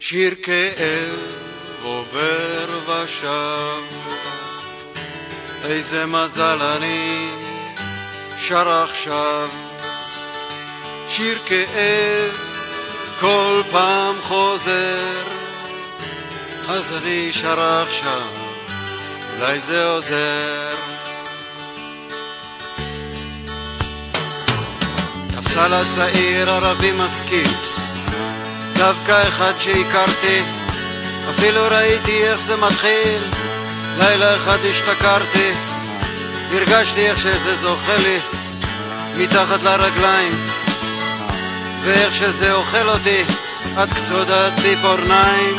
שיר כאב עובר ושב, איזה מזל אני שר עכשיו. שיר כאב כל פעם חוזר, אז אני שר עכשיו, אולי זה עוזר. תפסה לה צעיר ערבי משכיל דווקא אחד שהכרתי, אפילו ראיתי איך זה מתחיל. לילה אחד השתכרתי, הרגשתי איך שזה זוכה לי מתחת לרגליים, ואיך שזה אוכל אותי עד קצות הציפורניים.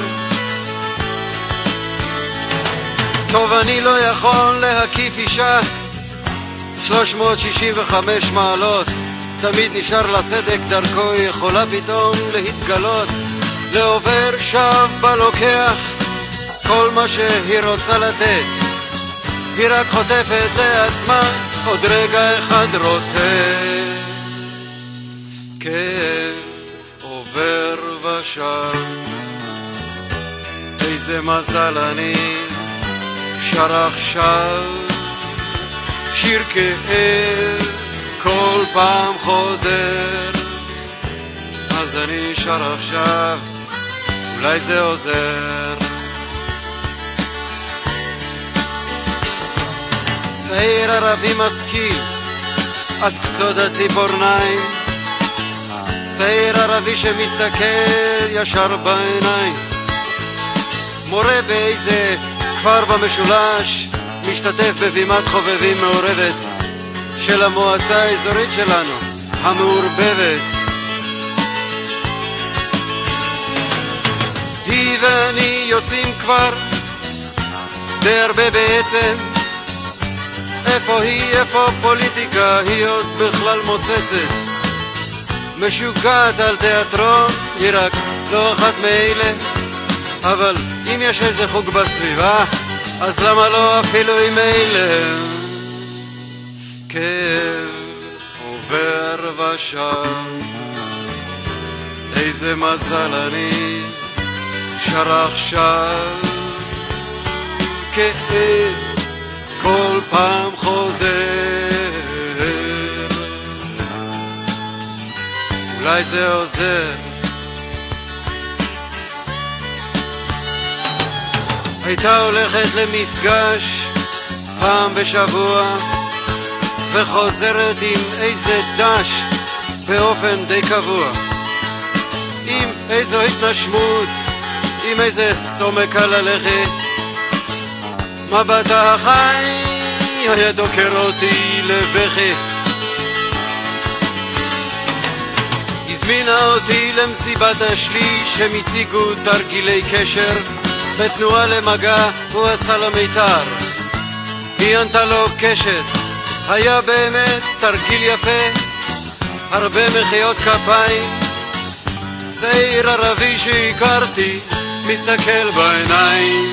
טוב, אני לא יכול להקיף אישה. 365 מעלות תמיד נשאר לה סדק דרכו, יכולה פתאום להתגלות, לעובר שב בלוקח כל מה שהיא רוצה לתת. היא רק חוטפת לעצמה עוד רגע אחד רוטט. כאב עובר ושב, איזה מזל אני שר עכשיו שיר כאב כל פעם חוזר אז אני שר עכשיו, אולי זה עוזר. צעיר ערבי משכיל עד קצות הציפורניים. צעיר ערבי שמסתכל ישר בעיניים. מורה באיזה כפר במשולש משתתף בבימת חובבים מעורבת של המועצה האזורית שלנו, המעורבבת. היא ואני יוצאים כבר די הרבה בעצם איפה היא, איפה פוליטיקה, היא עוד בכלל מוצצת משוגעת על תיאטרון, היא רק לא אחת מאלה אבל אם יש איזה חוג בסביבה, אז למה לא אפילו עם אלה? כאב עובר ושב איזה מזל אני שר עכשיו. כאב כל פעם חוזר. אולי זה עוזר. הייתה הולכת למפגש פעם בשבוע וחוזרת עם איזה דש באופן די קבוע. עם איזו התנשמות, עם איזה סומק על הלכת. מבטה החי היה דוקר אותי לבכי. הזמינה אותי למסיבת השליש הם הציגו תרגילי קשר. בתנועה למגע הוא עשה לה מיתר. היא ענתה לו קשת היה באמת תרגיל יפה, הרבה מחיאות כפיים. צעיר ערבי שהכרתי, מסתכל בעיניים.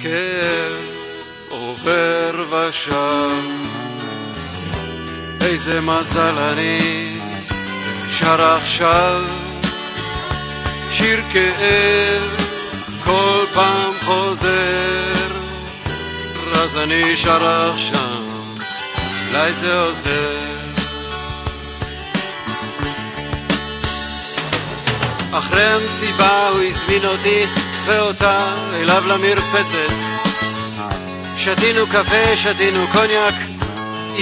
כאב עובר ושב, איזה מזל אני שר עכשיו, שיר כאב כל פעם חוזר. אז אני שר עכשיו, אולי זה עוזר. אחרי המסיבה הוא הזמין אותי ואותה אליו למרפסת. שתינו קפה, שתינו קוניאק,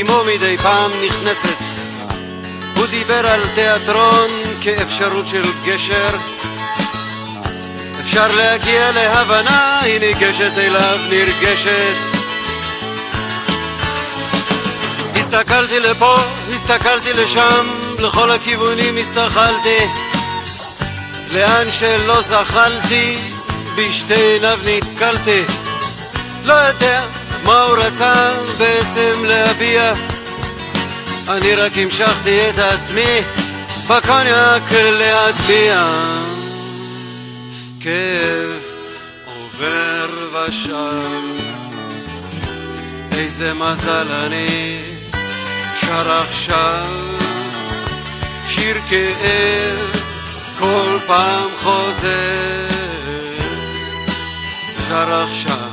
אמו מדי פעם נכנסת. הוא דיבר על תיאטרון כאפשרות של גשר. אפשר להגיע להבנה, היא ניגשת אליו נרגשת. הסתכלתי לפה, הסתכלתי לשם, לכל הכיוונים הסתכלתי. לאן שלא זחלתי, בשתי עיניו נתקלתי. לא יודע מה הוא רצה בעצם להביע. אני רק המשכתי את עצמי בקוניאק להטביע כאב עובר ושב איזה מזל אני שר עכשיו שיר כאב כל פעם חוזר, שר עכשיו,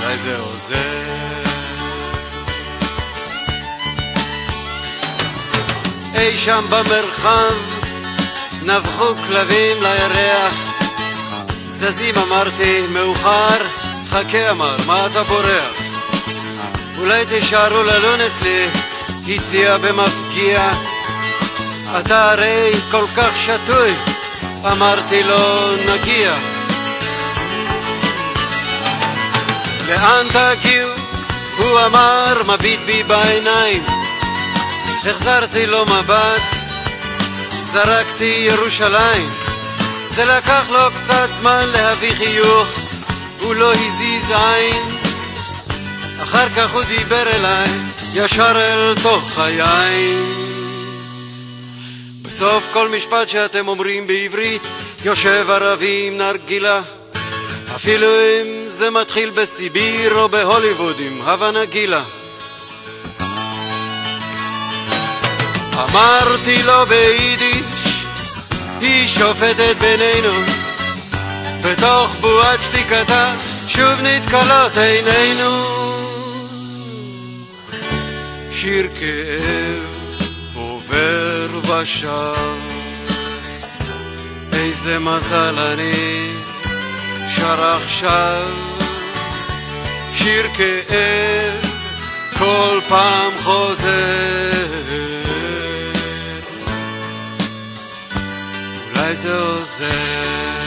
אולי זה עוזר. אי שם במרחב נבחו כלבים לירח. זזים אמרתי מאוחר חכה אמר מה אתה בורח? אולי תישארו ללון אצלי הציע במפגיע אתה הרי כל כך שטוי אמרתי לו נגיע לאן תגיעו? הוא אמר מביט בי בעיניים החזרתי לו מבט, זרקתי ירושלים. זה לקח לו קצת זמן להביא חיוך, הוא לא הזיז עין. אחר כך הוא דיבר אליי, ישר אל תוך היין. בסוף כל משפט שאתם אומרים בעברית, יושב ערבי עם נרגילה. אפילו אם זה מתחיל בסיביר או בהוליווד עם הווה נגילה. אמרתי לו ביידיש, היא שופטת בינינו. בתוך בועת שתיקתה שוב נתקלות עינינו. שיר כאב עובר ושב, איזה מזל אני שר עכשיו. שיר כאב כל פעם חוזר. אולי זה עוזר